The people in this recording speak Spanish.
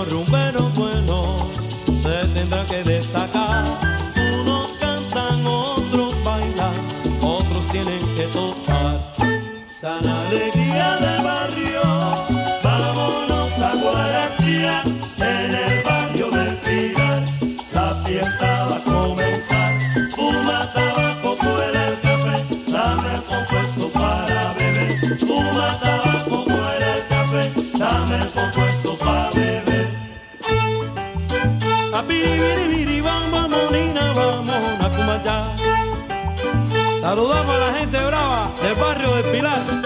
los rumberos buenos se tendrán que destacar. Unos cantan, otros bailan, otros tienen que tocar. Sana alegría del barrio, vámonos a Guarachía en el barrio del Pilar. La fiesta va a comenzar. Fuma tabaco, cuela el café, dame compuesto para beber. Fuma tabaco, Saludamos a la gente brava del barrio del Pilar.